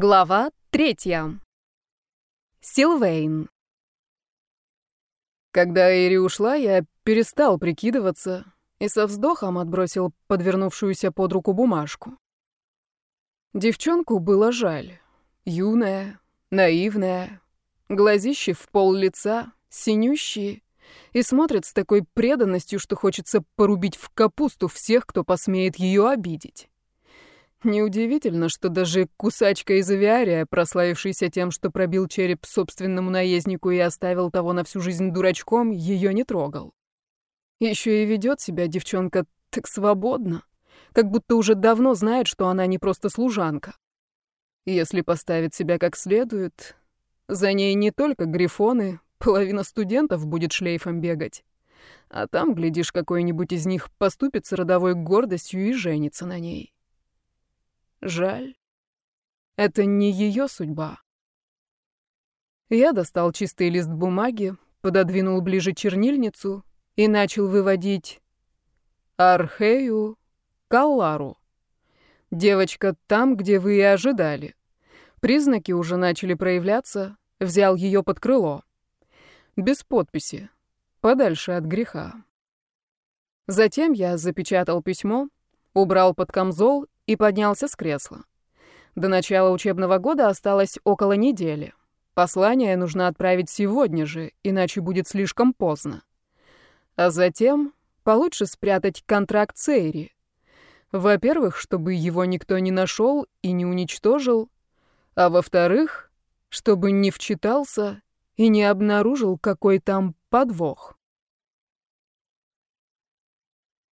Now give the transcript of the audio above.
Глава третья. Силвейн. Когда Эри ушла, я перестал прикидываться и со вздохом отбросил подвернувшуюся под руку бумажку. Девчонку было жаль. Юная, наивная, глазищи в пол лица, синющие, и смотрит с такой преданностью, что хочется порубить в капусту всех, кто посмеет ее обидеть. Неудивительно, что даже кусачка из авиария, прославившийся тем, что пробил череп собственному наезднику и оставил того на всю жизнь дурачком, ее не трогал. Еще и ведет себя девчонка так свободно, как будто уже давно знает, что она не просто служанка. Если поставить себя как следует, за ней не только грифоны, половина студентов будет шлейфом бегать. А там, глядишь, какой-нибудь из них поступит с родовой гордостью и женится на ней. Жаль. Это не ее судьба. Я достал чистый лист бумаги, пододвинул ближе чернильницу и начал выводить Архею Каллару. Девочка там, где вы и ожидали. Признаки уже начали проявляться, взял ее под крыло. Без подписи, подальше от греха. Затем я запечатал письмо, убрал под камзол и поднялся с кресла. До начала учебного года осталось около недели. Послание нужно отправить сегодня же, иначе будет слишком поздно. А затем получше спрятать контракт Сейри. Во-первых, чтобы его никто не нашел и не уничтожил, а во-вторых, чтобы не вчитался и не обнаружил какой там подвох.